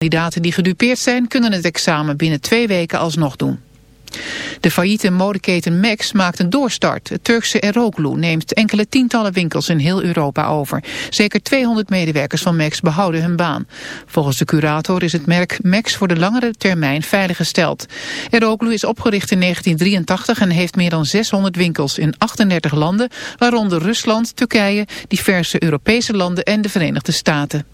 Kandidaten die gedupeerd zijn kunnen het examen binnen twee weken alsnog doen. De failliete modeketen Max maakt een doorstart. Het Turkse Eroglu neemt enkele tientallen winkels in heel Europa over. Zeker 200 medewerkers van Max behouden hun baan. Volgens de curator is het merk Max voor de langere termijn veiliggesteld. Eroglu is opgericht in 1983 en heeft meer dan 600 winkels in 38 landen, waaronder Rusland, Turkije, diverse Europese landen en de Verenigde Staten.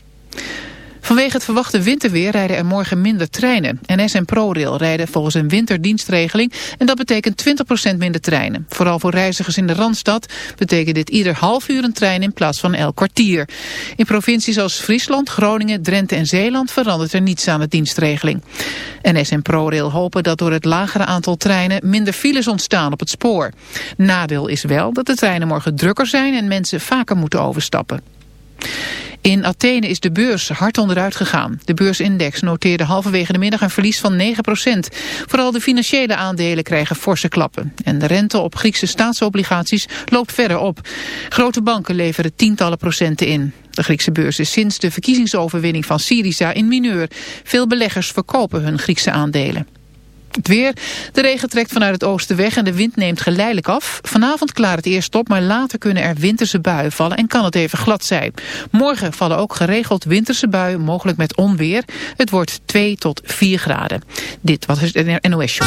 Vanwege het verwachte winterweer rijden er morgen minder treinen. NS en ProRail rijden volgens een winterdienstregeling en dat betekent 20% minder treinen. Vooral voor reizigers in de Randstad betekent dit ieder half uur een trein in plaats van elk kwartier. In provincies als Friesland, Groningen, Drenthe en Zeeland verandert er niets aan de dienstregeling. NS en ProRail hopen dat door het lagere aantal treinen minder files ontstaan op het spoor. Nadeel is wel dat de treinen morgen drukker zijn en mensen vaker moeten overstappen. In Athene is de beurs hard onderuit gegaan. De beursindex noteerde halverwege de middag een verlies van 9% Vooral de financiële aandelen krijgen forse klappen. En de rente op Griekse staatsobligaties loopt verder op. Grote banken leveren tientallen procenten in. De Griekse beurs is sinds de verkiezingsoverwinning van Syriza in mineur. Veel beleggers verkopen hun Griekse aandelen. Het weer. De regen trekt vanuit het oosten weg en de wind neemt geleidelijk af. Vanavond klaart het eerst op, maar later kunnen er winterse buien vallen en kan het even glad zijn. Morgen vallen ook geregeld winterse buien, mogelijk met onweer. Het wordt 2 tot 4 graden. Dit was het NOS Show.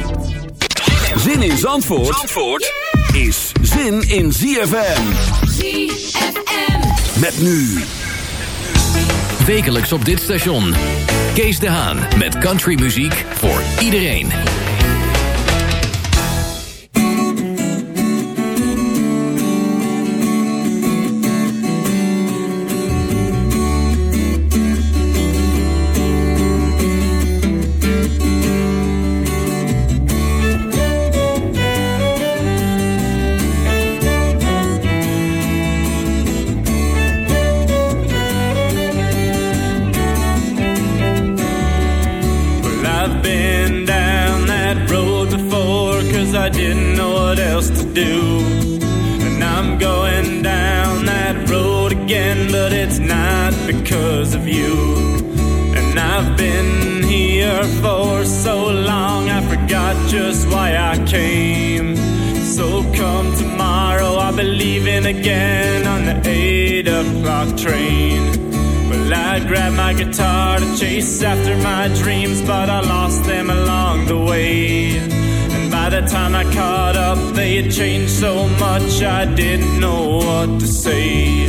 Zin in Zandvoort, Zandvoort is zin in ZFM. ZFM. Met nu. Wekelijks op dit station. Kees de Haan met countrymuziek voor iedereen. Didn't know what else to do. And I'm going down that road again, but it's not because of you. And I've been here for so long, I forgot just why I came. So come tomorrow, I'll be leaving again on the 8 o'clock train. Well, I grabbed my guitar to chase after my dreams, but I lost them along the way. By the time I caught up, they had changed so much I didn't know what to say.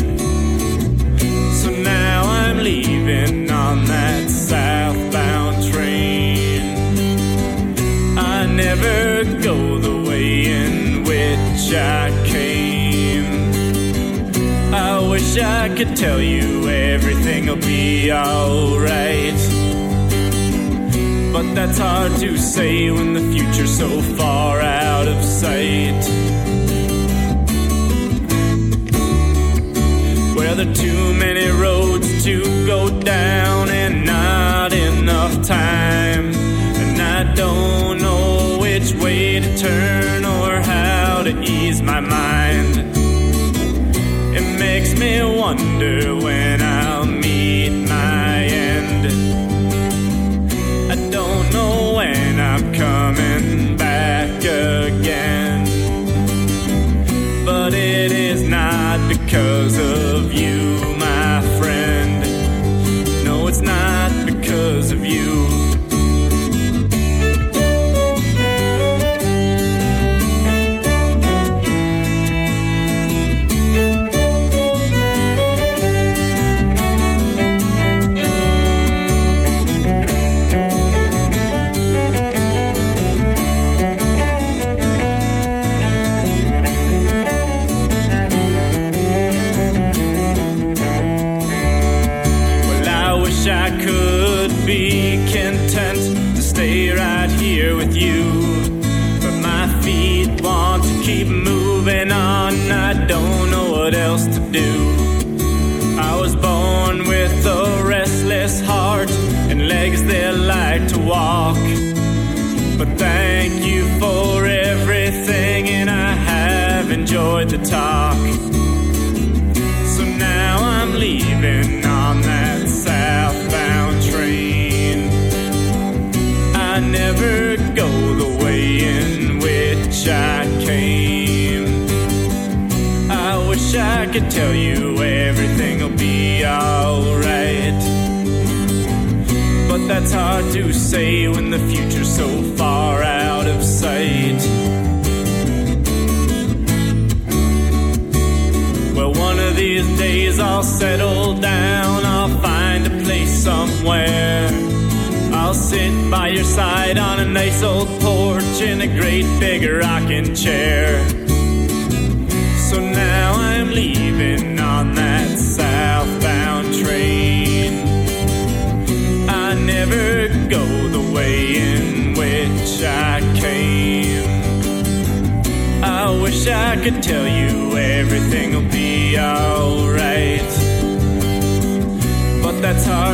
So now I'm leaving on that southbound train. I never go the way in which I came. I wish I could tell you everything will be alright. That's hard to say when the future's so far out of sight. Well, there are too many roads to go down and not enough time. And I don't know which way to turn or how to ease my mind. It makes me wonder when I'll because of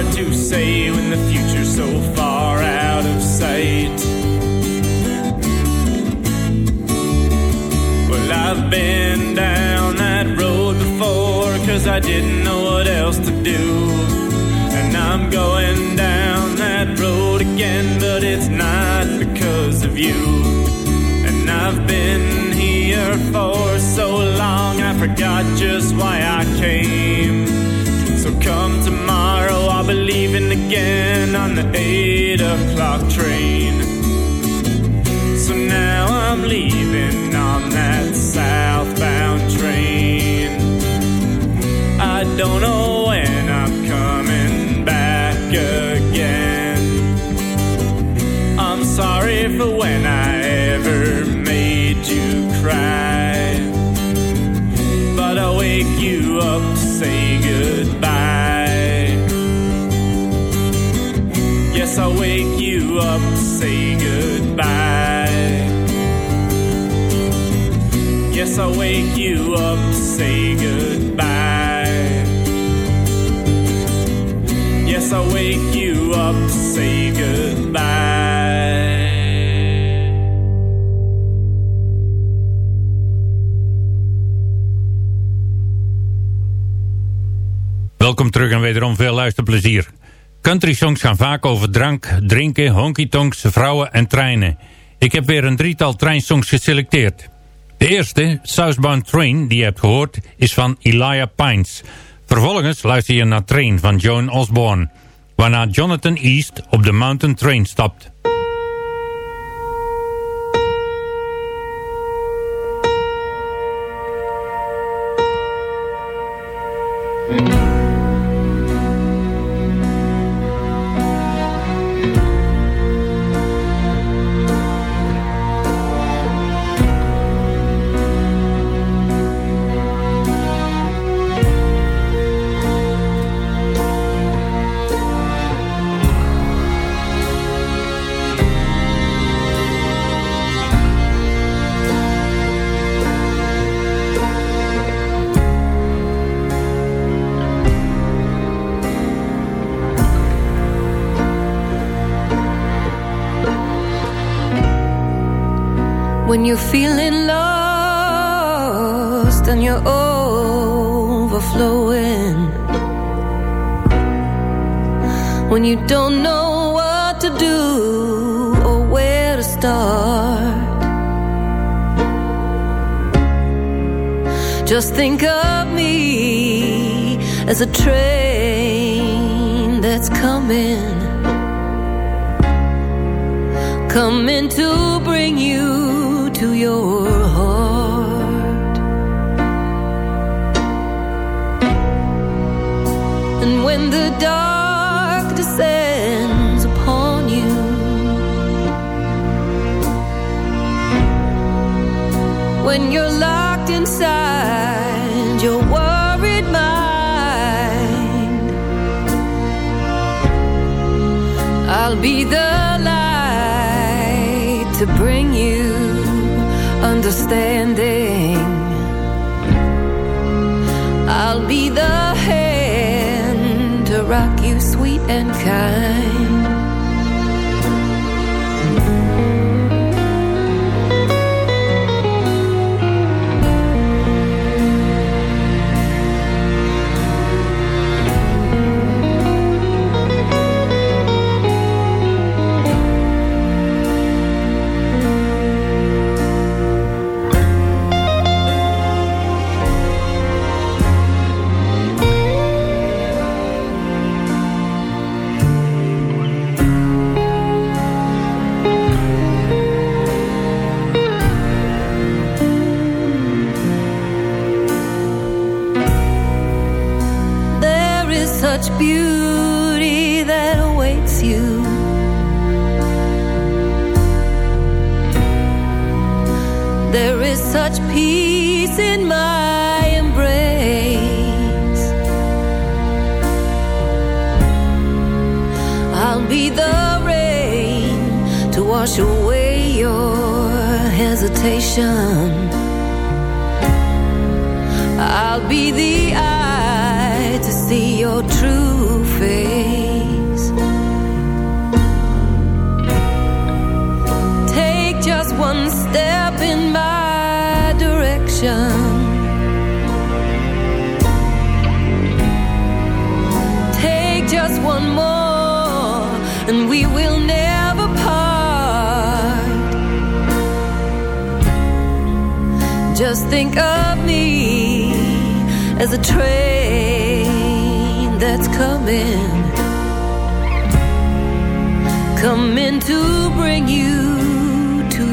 hard to say when the future's so far out of sight. Well, I've been down that road before, cause I didn't know what else to do. And I'm going down that road again, but it's not because of you. And I've been here for so long, I forgot just why I came. Again on the 8 o'clock train. So now I'm leaving on that southbound train. I don't know up say goodbye. Yes, I'll wake you up say goodbye. Welkom terug en wederom veel luisterplezier. Country songs gaan vaak over drank, drinken, honky-tonks, vrouwen en treinen. Ik heb weer een drietal treinsongs geselecteerd. De eerste, Southbound Train, die je hebt gehoord, is van Elijah Pines. Vervolgens luister je naar Train van Joan Osborne, waarna Jonathan East op de Mountain Train stapt. You're feeling lost and you're overflowing. When you don't know what to do or where to start. Just think of me as a train rock you sweet and kind.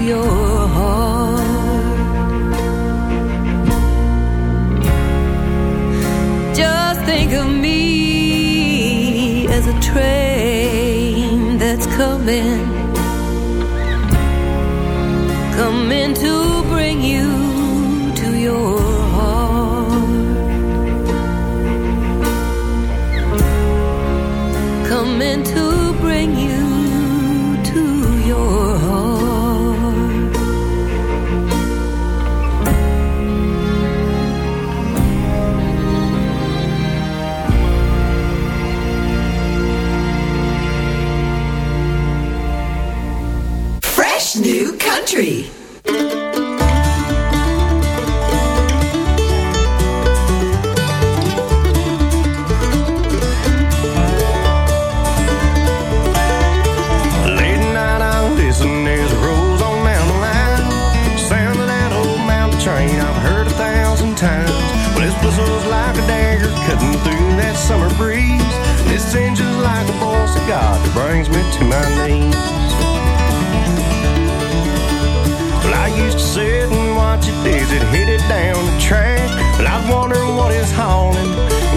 Your heart. Just think of me as a train that's coming,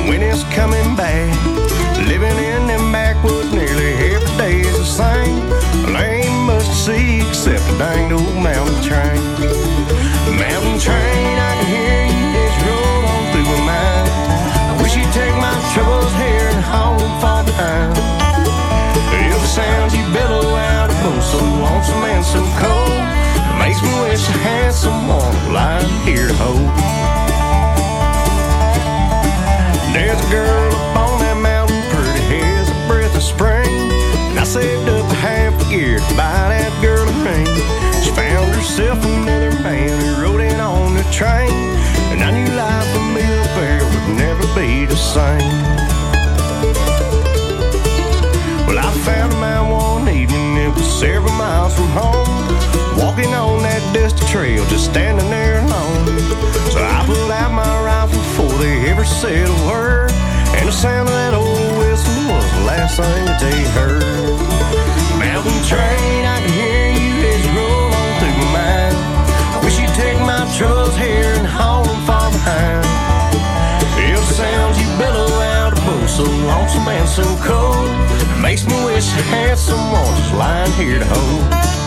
when it's coming back. Living in them backwoods nearly every day is the same. Much to see except a dang old mountain train. Mountain train, I can hear you as roll on through my mind. I wish you'd take my troubles here and haul them far behind. If the sounds you bellow out are both so lonesome and so cold, makes me wish I had someone lying here to hold. There's a girl up on that mountain, pretty as a breath of spring. And I saved up a half a year to buy that girl a ring. She found herself another man and rode in on the train. And I knew life a mill bear would never be the same. Well, I found a man one evening, it was several miles from home. On that dusty trail, just standing there alone. So I pulled out my rifle before they ever said a word. And the sound of that old whistle was the last thing that they heard. Mountain train, I can hear you as you roll on through my mind. I wish you'd take my troubles here and haul them far behind. It sounds you bellow out a boat so lonesome and so cold. Makes me wish I had someone just lying here to hold.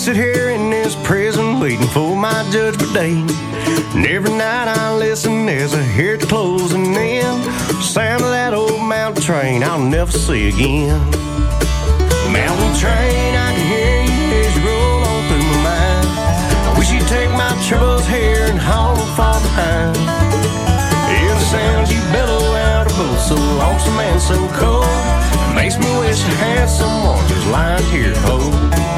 Sit here in this prison waiting for my judgment day. And every night I listen as I hear it closing in. Sound of that old mountain train I'll never see again. Mountain train, I can hear you as you roll on through my mind. I wish you'd take my troubles here and haul them far behind. Yeah, the sounds you bellow out of both so lonesome and so cold. Makes me wish I had someone just lying here to.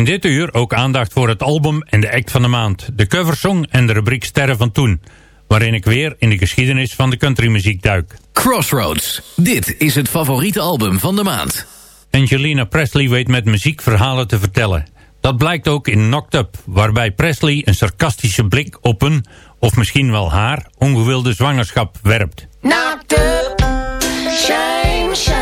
In dit uur ook aandacht voor het album en de act van de maand. De coversong en de rubriek Sterren van Toen. Waarin ik weer in de geschiedenis van de countrymuziek duik. Crossroads. Dit is het favoriete album van de maand. Angelina Presley weet met muziek verhalen te vertellen. Dat blijkt ook in Knocked Up, waarbij Presley een sarcastische blik op een, of misschien wel haar, ongewilde zwangerschap werpt. Knocked up, shame, shame.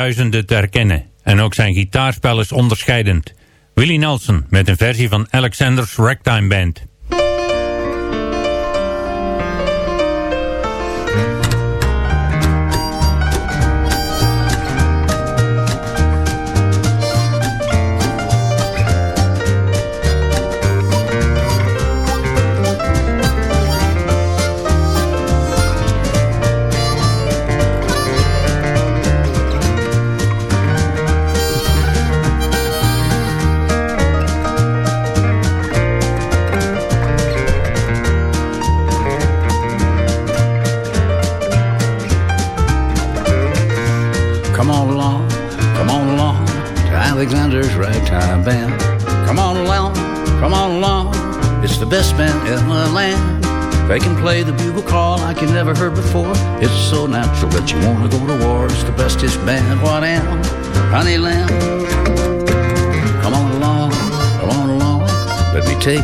Duizenden te herkennen en ook zijn gitaarspel is onderscheidend. Willie Nelson met een versie van Alexander's Ragtime Band.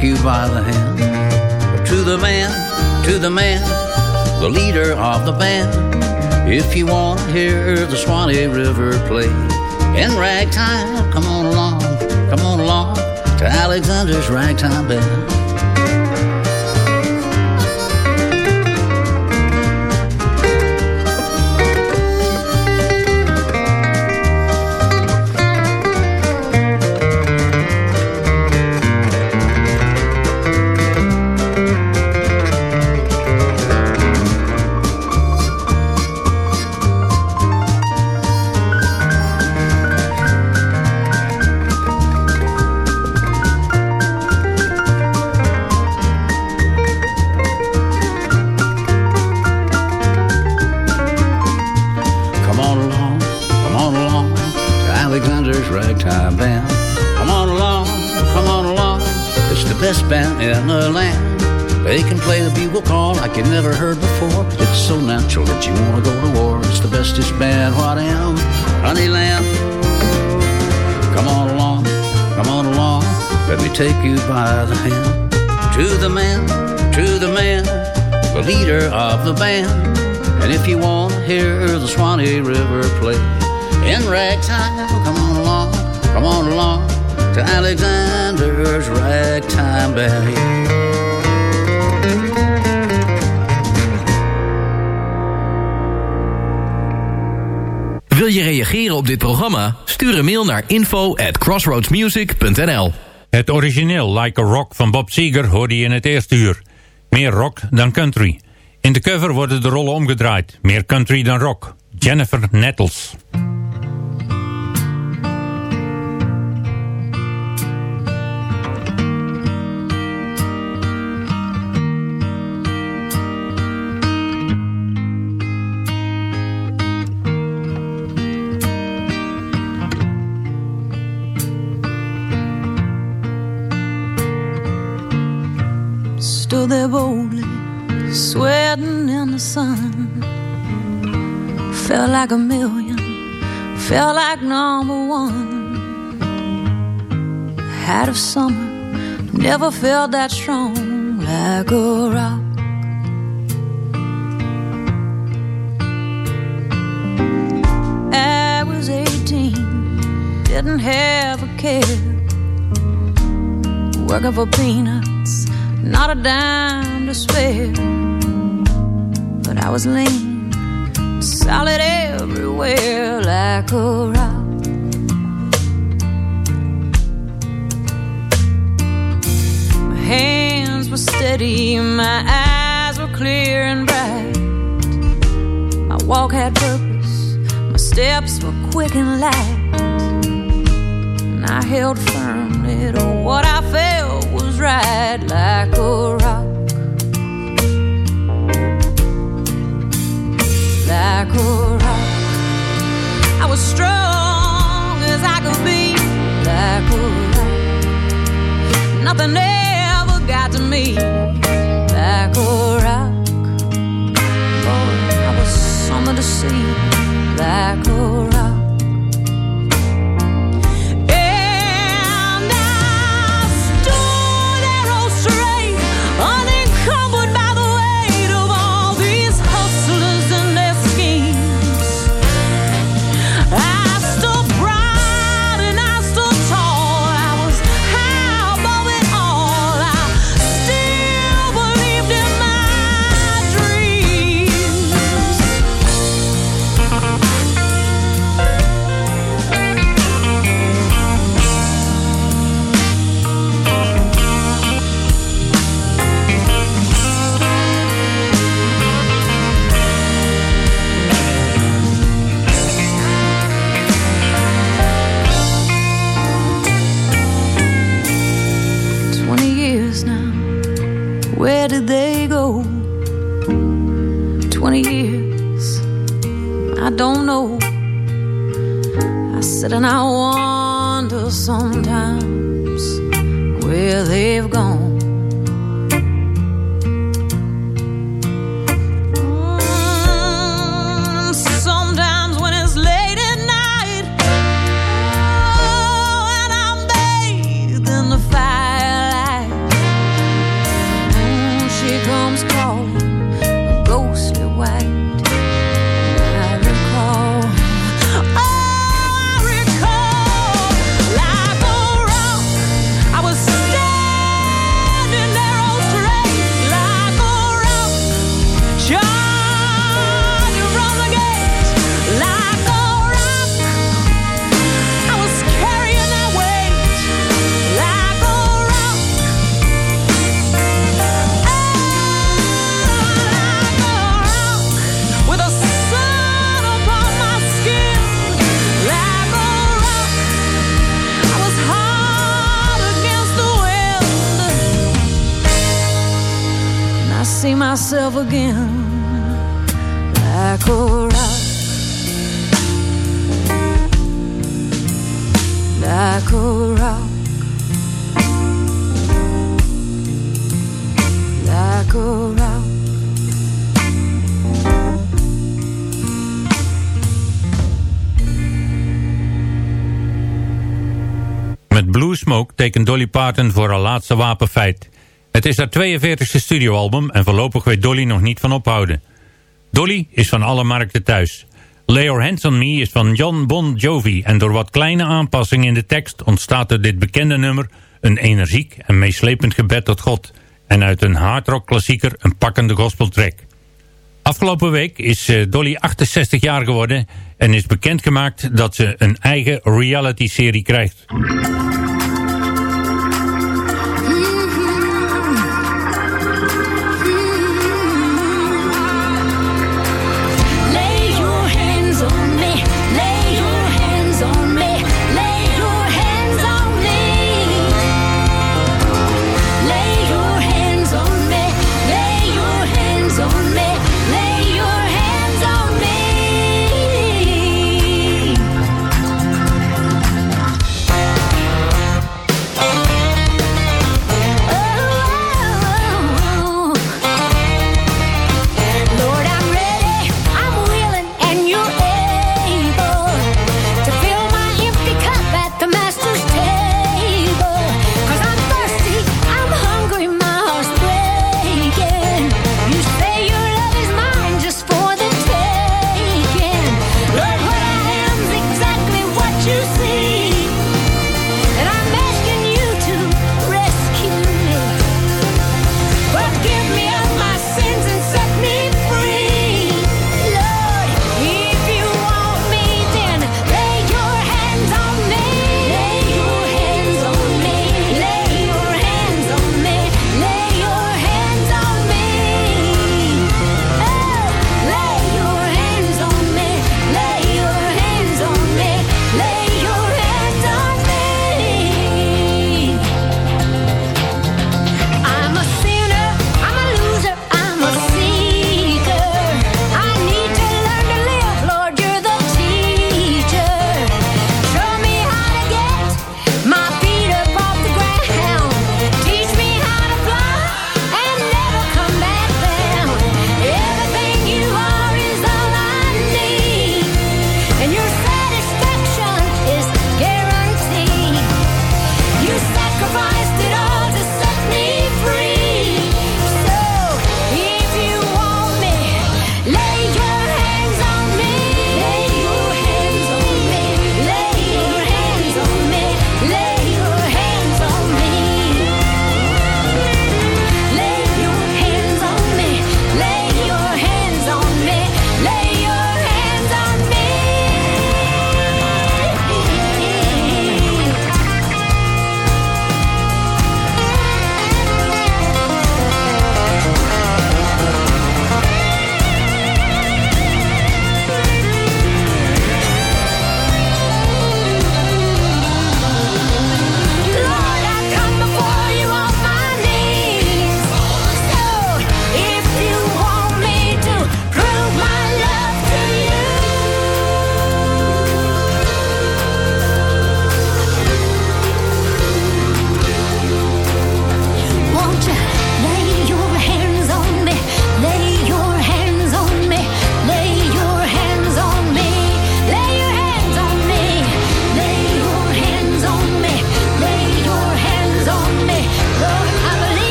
Take you by the hand. To the man, to the man, the leader of the band. If you want to hear the Swanee River play in ragtime, come on along, come on along to Alexander's Ragtime Band. To the man, to the man, the leader of the band. And if you want to hear the Swanee River play in ragtime, come on along, come on along to Alexander's Ragtime Band. Wil je reageren op dit programma? Stuur een mail naar info at crossroadsmusic.nl Het origineel Like a Rock van Bob Seger hoorde je in het eerste uur. Meer rock dan country. In de cover worden de rollen omgedraaid. Meer country dan rock. Jennifer Nettles. There boldly, sweating in the sun. Felt like a million, felt like number one. Had of summer, never felt that strong, like a rock. I was 18, didn't have a care. Working for peanuts not a dime to spare. But I was lean, solid everywhere, like a rock. My hands were steady, my eyes were clear and bright. My walk had purpose, my steps were quick and light. And I held firmly to what I felt was right, like a rock. Like a rock. I was strong as I could be, like a rock. Nothing ever got to me, like a rock. Boy, I was something to see, like a rock. Rock. Met Blue Smoke tekent Dolly Parton voor haar laatste wapenfeit. Het is haar 42e studioalbum en voorlopig weet Dolly nog niet van ophouden. Dolly is van alle markten thuis. Lay Your Hands On Me is van John Bon Jovi en door wat kleine aanpassingen in de tekst ontstaat uit dit bekende nummer een energiek en meeslepend gebed tot God en uit een hardrock klassieker een pakkende gospeltrack. Afgelopen week is eh, Dolly 68 jaar geworden en is bekendgemaakt dat ze een eigen reality-serie krijgt.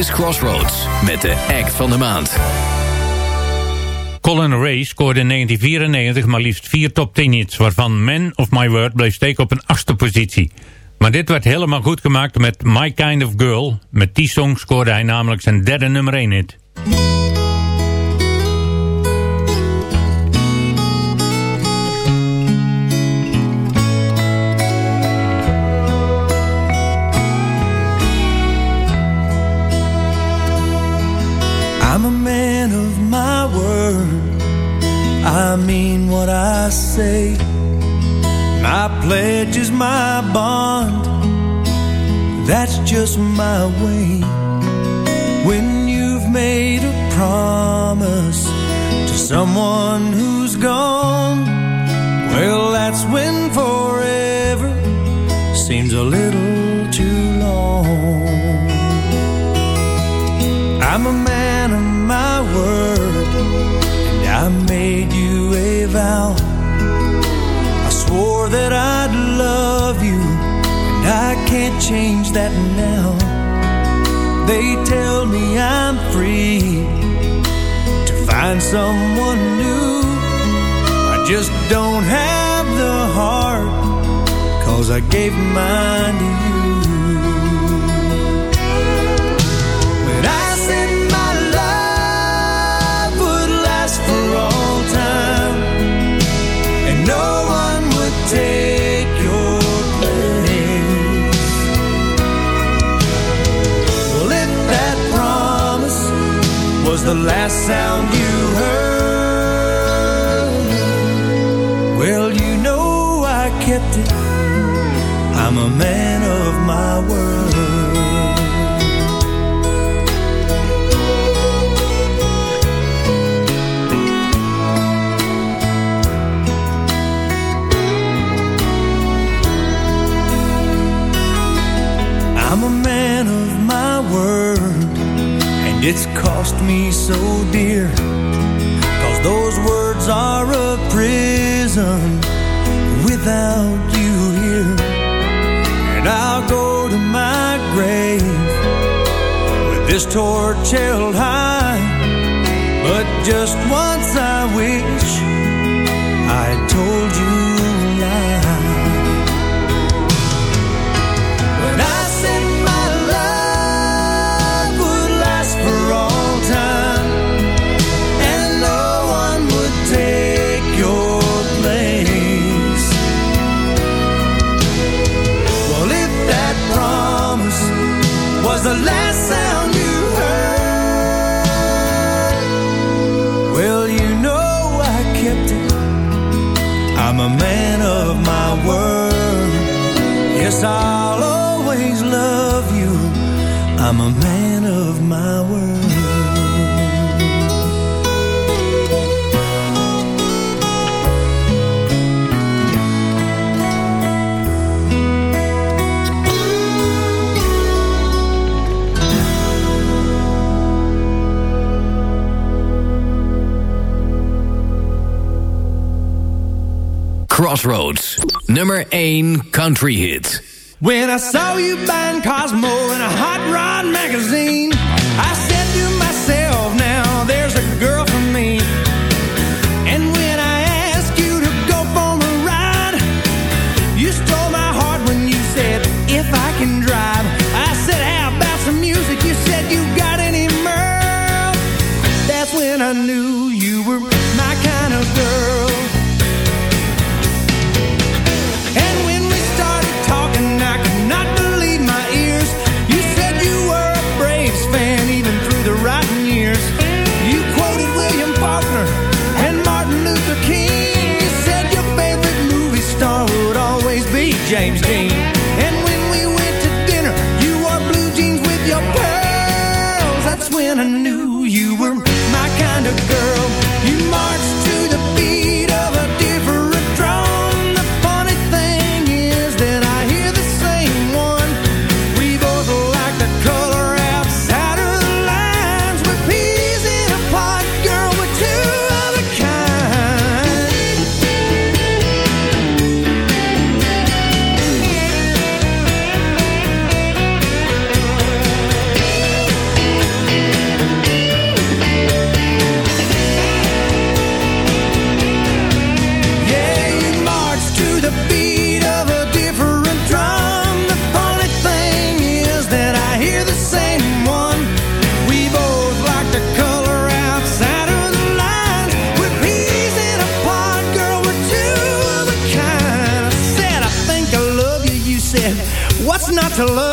Is Crossroads met de act van de maand. Colin Ray scoorde in 1994 maar liefst vier top 10 hits... waarvan Man of My Word bleef steken op een achtste positie. Maar dit werd helemaal goed gemaakt met My Kind of Girl. Met die song scoorde hij namelijk zijn derde nummer 1 hit. I mean what I say. My pledge is my bond. That's just my way. When you've made a promise to someone who's gone, well, that's when forever seems a little too long. I'm a man of my word, change that now. They tell me I'm free to find someone new. I just don't have the heart, cause I gave mine to you. The last sound you heard, well, you know I kept it. I'm a man of my word. It's cost me so dear. Cause those words are a prison without you here. And I'll go to my grave with this torch held high. But just once I wish I told you Yes, I'll always love you. I'm a man of my word. Crossroads, nummer 1 country hit. When I saw you buying Cosmo in a hot rod magazine, James Dean. And when we went to dinner, you wore blue jeans with your pearls. That's when I knew you were my kind of girl. to love.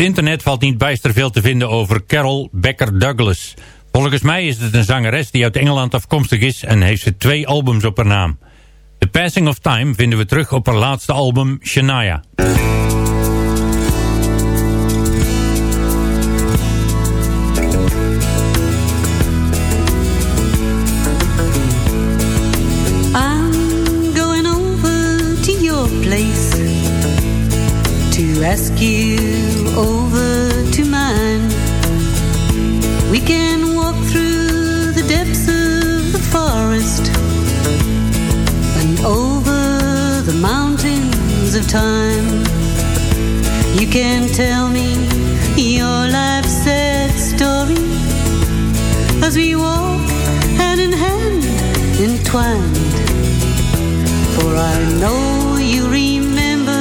het internet valt niet bijster veel te vinden over Carol Becker Douglas. Volgens mij is het een zangeres die uit Engeland afkomstig is en heeft ze twee albums op haar naam. The Passing of Time vinden we terug op haar laatste album Shania. ask you time. You can tell me your life's sad story as we walk hand in hand entwined. For I know you remember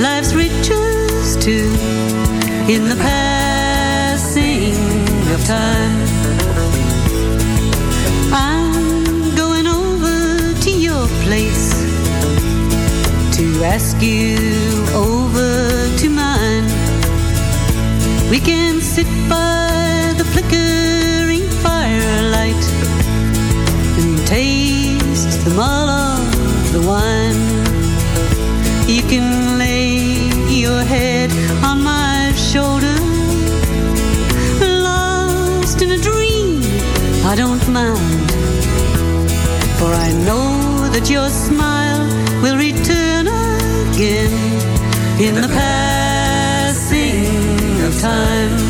life's riches too in the passing of time. I'm going over to your place to rescue over to mine. We can sit by the flickering firelight and taste the mull of the wine. You can lay your head on my shoulder, lost in a dream. I don't mind, for I know that your smile in the passing of time.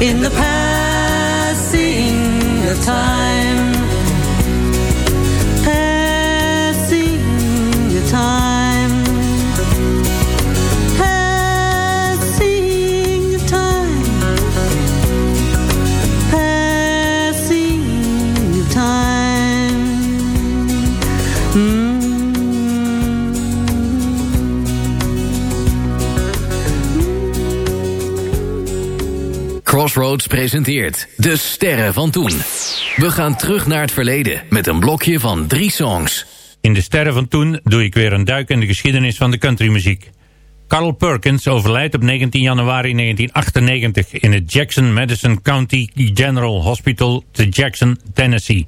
in the passing of time. Crossroads presenteert De Sterren van Toen. We gaan terug naar het verleden met een blokje van drie songs. In De Sterren van Toen doe ik weer een duik in de geschiedenis van de countrymuziek. Carl Perkins overlijdt op 19 januari 1998 in het Jackson Madison County General Hospital te Jackson, Tennessee.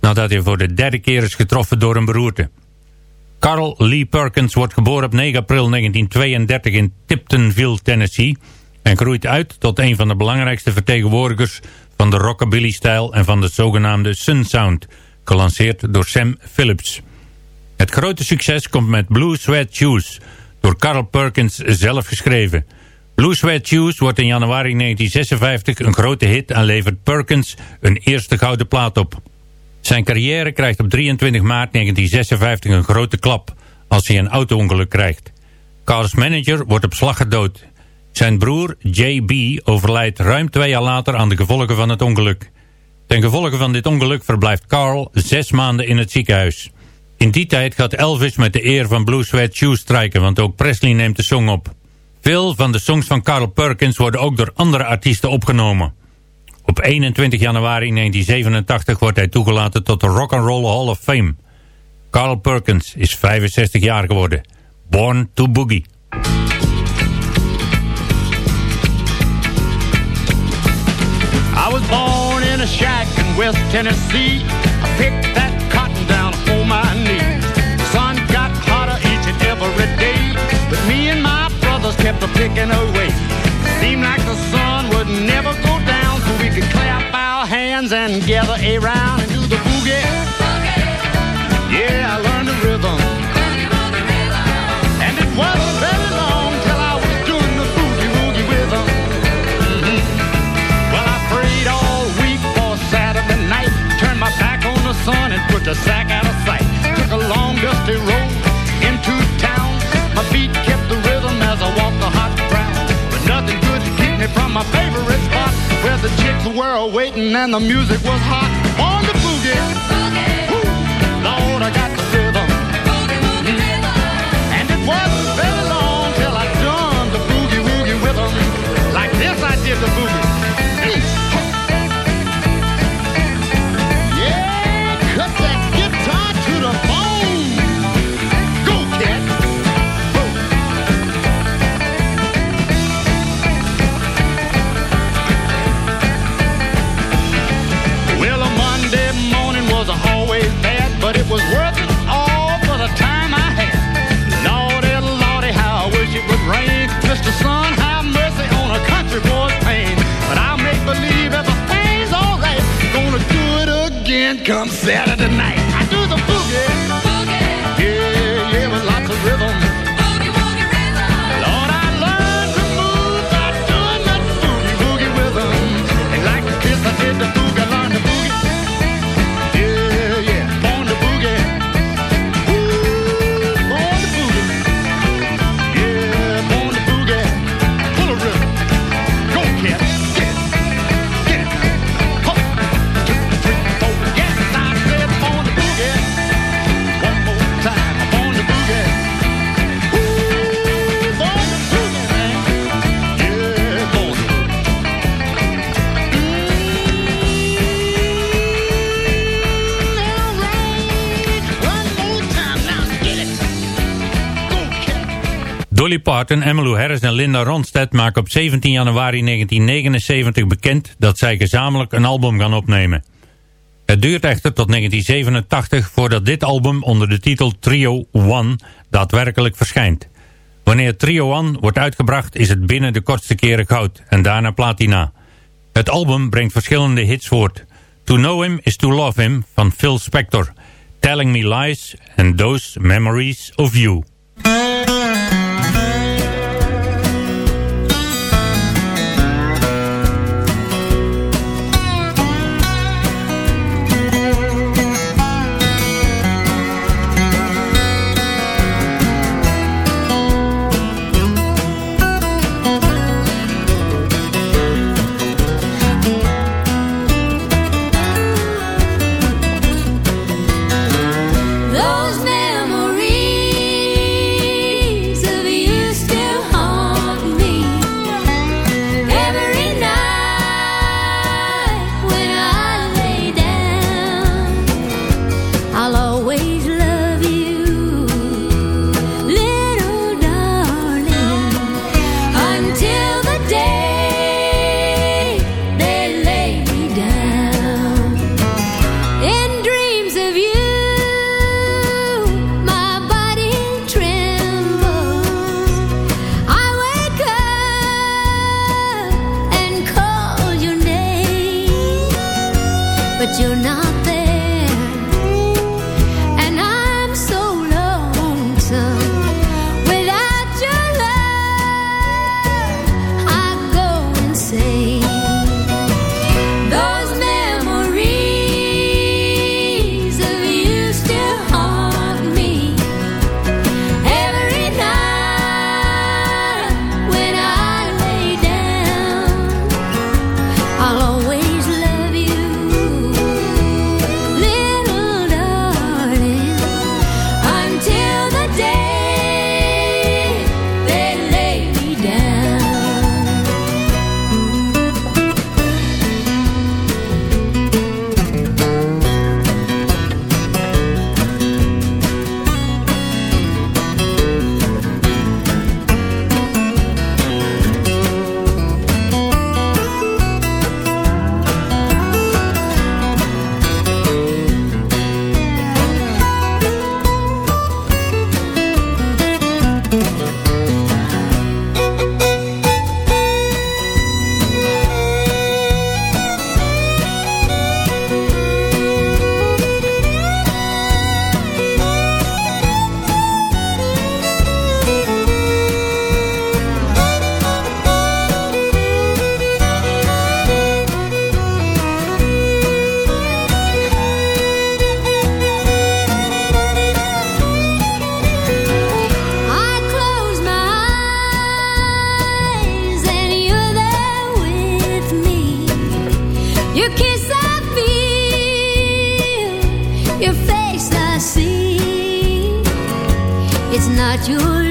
Nadat hij voor de derde keer is getroffen door een beroerte. Carl Lee Perkins wordt geboren op 9 april 1932 in Tiptonville, Tennessee en groeit uit tot een van de belangrijkste vertegenwoordigers van de rockabilly-stijl en van de zogenaamde Sun Sound, gelanceerd door Sam Phillips. Het grote succes komt met Blue Sweat Shoes, door Carl Perkins zelf geschreven. Blue Sweat Shoes wordt in januari 1956 een grote hit en levert Perkins een eerste gouden plaat op. Zijn carrière krijgt op 23 maart 1956 een grote klap als hij een auto-ongeluk krijgt. Carl's manager wordt op slag gedood. Zijn broer J.B. overlijdt ruim twee jaar later aan de gevolgen van het ongeluk. Ten gevolge van dit ongeluk verblijft Carl zes maanden in het ziekenhuis. In die tijd gaat Elvis met de eer van Blue Sweat Shoes strijken, want ook Presley neemt de song op. Veel van de songs van Carl Perkins worden ook door andere artiesten opgenomen. Op 21 januari 1987 wordt hij toegelaten tot de Rock and Roll Hall of Fame. Carl Perkins is 65 jaar geworden. Born to Boogie. Was born in a shack in West Tennessee. I picked that cotton down on my knees. The sun got hotter each and every day, but me and my brothers kept a picking away. Seemed like the sun would never go down, so we could clap our hands and gather around and do the boogie. The sack out of sight. Took a long dusty road into town. My feet kept the rhythm as I walked the hot ground. But nothing good to keep me from my favorite spot where the chicks were waiting and the music was hot. On the boogie. Woo! Lord, I got the rhythm. And it wasn't very long till I done the boogie woogie 'em. Like this, I did the boogie. Come Saturday night. Dolly Parton, Emmylou Harris en Linda Ronstadt maken op 17 januari 1979 bekend dat zij gezamenlijk een album gaan opnemen. Het duurt echter tot 1987 voordat dit album onder de titel Trio One daadwerkelijk verschijnt. Wanneer Trio One wordt uitgebracht is het binnen de kortste keren goud en daarna platina. Het album brengt verschillende hits voort. To Know Him is To Love Him van Phil Spector, Telling Me Lies and Those Memories of You. 就那。It's not your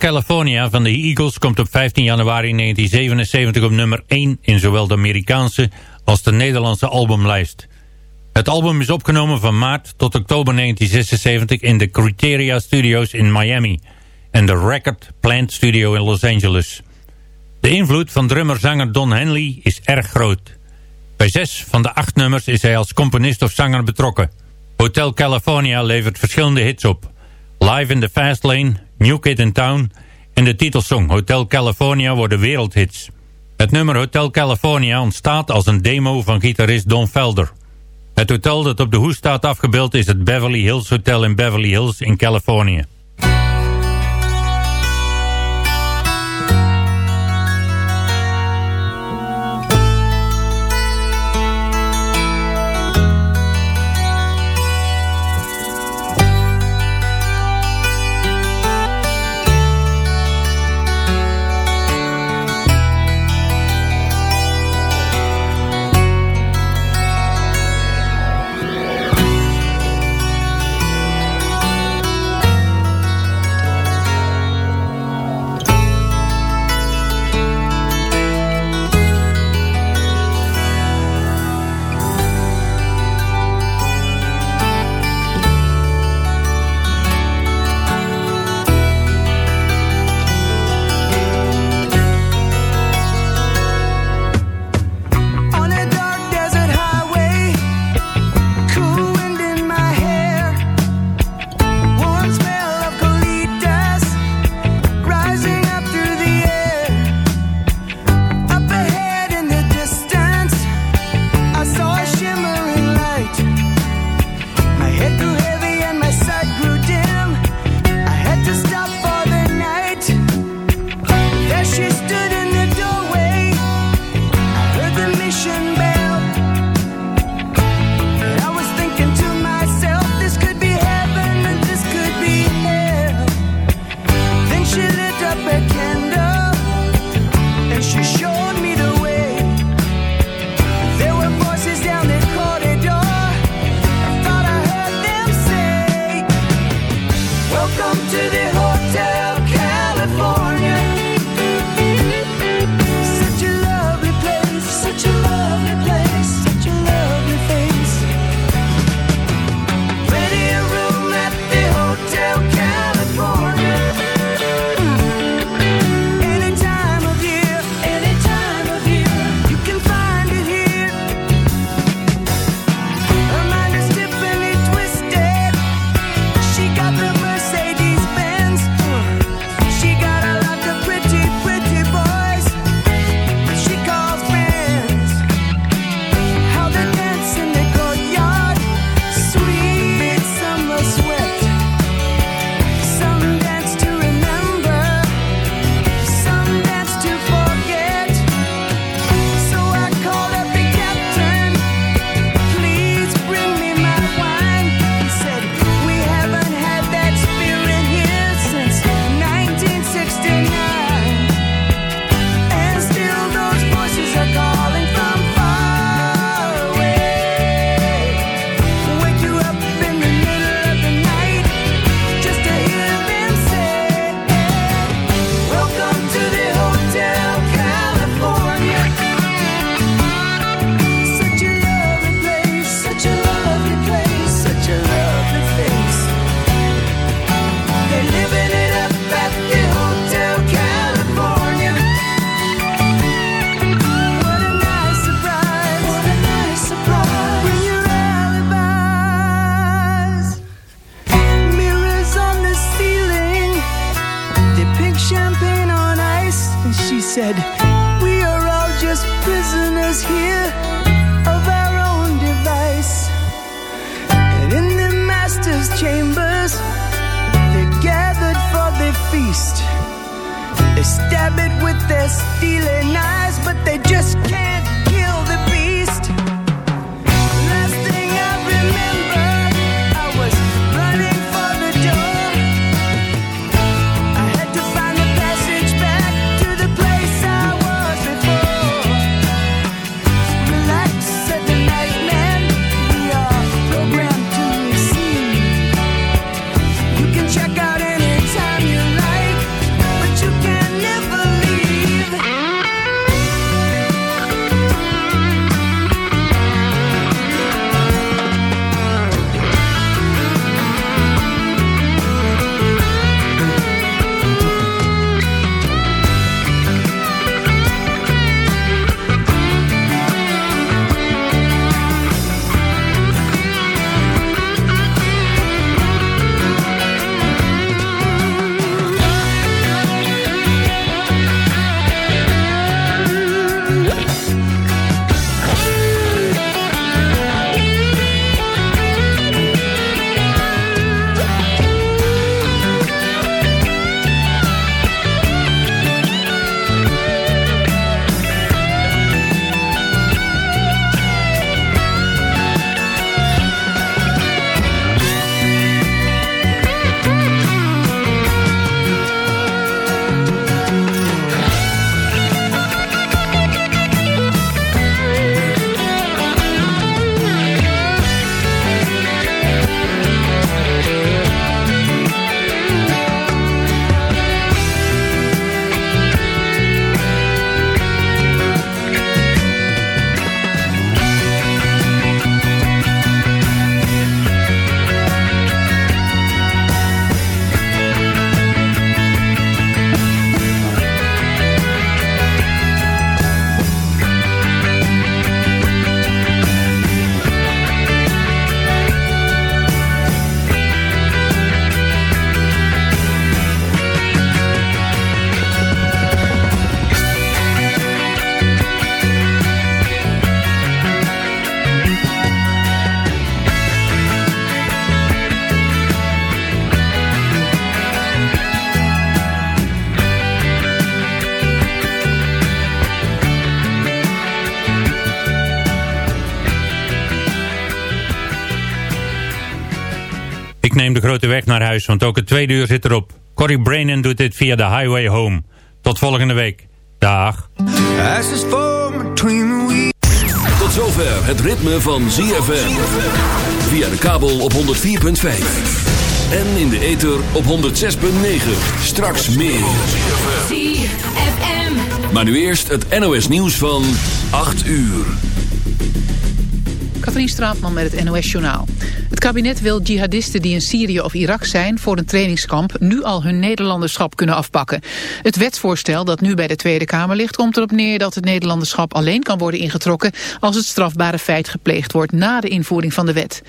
California van de Eagles komt op 15 januari 1977 op nummer 1 in zowel de Amerikaanse als de Nederlandse albumlijst. Het album is opgenomen van maart tot oktober 1976 in de Criteria Studios in Miami en de Record Plant Studio in Los Angeles. De invloed van drummer-zanger Don Henley is erg groot. Bij zes van de acht nummers is hij als componist of zanger betrokken. Hotel California levert verschillende hits op. Live in the Fast Lane, New Kid in Town en de titelsong Hotel California worden wereldhits. Het nummer Hotel California ontstaat als een demo van gitarist Don Felder. Het hotel dat op de hoes staat afgebeeld is het Beverly Hills Hotel in Beverly Hills in Californië. Ik neem de grote weg naar huis, want ook het tweede uur zit erop. Corey Brainen doet dit via de Highway Home. Tot volgende week. Dag. Tot zover het ritme van ZFM. Via de kabel op 104.5. En in de ether op 106.9. Straks meer. ZFM. Maar nu eerst het NOS nieuws van 8 uur. Katrien Straatman met het NOS-journaal. Het kabinet wil jihadisten die in Syrië of Irak zijn voor een trainingskamp nu al hun Nederlanderschap kunnen afpakken. Het wetsvoorstel dat nu bij de Tweede Kamer ligt komt erop neer dat het Nederlanderschap alleen kan worden ingetrokken als het strafbare feit gepleegd wordt na de invoering van de wet.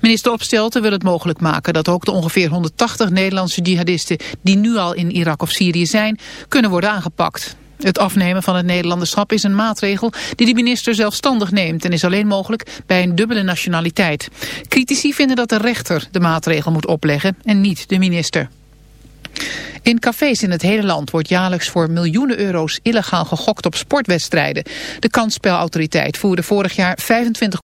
Minister Opstelten wil het mogelijk maken dat ook de ongeveer 180 Nederlandse jihadisten die nu al in Irak of Syrië zijn kunnen worden aangepakt. Het afnemen van het Nederlanderschap is een maatregel die de minister zelfstandig neemt en is alleen mogelijk bij een dubbele nationaliteit. Critici vinden dat de rechter de maatregel moet opleggen en niet de minister. In cafés in het hele land wordt jaarlijks voor miljoenen euro's illegaal gegokt op sportwedstrijden. De kansspelautoriteit voerde vorig jaar 25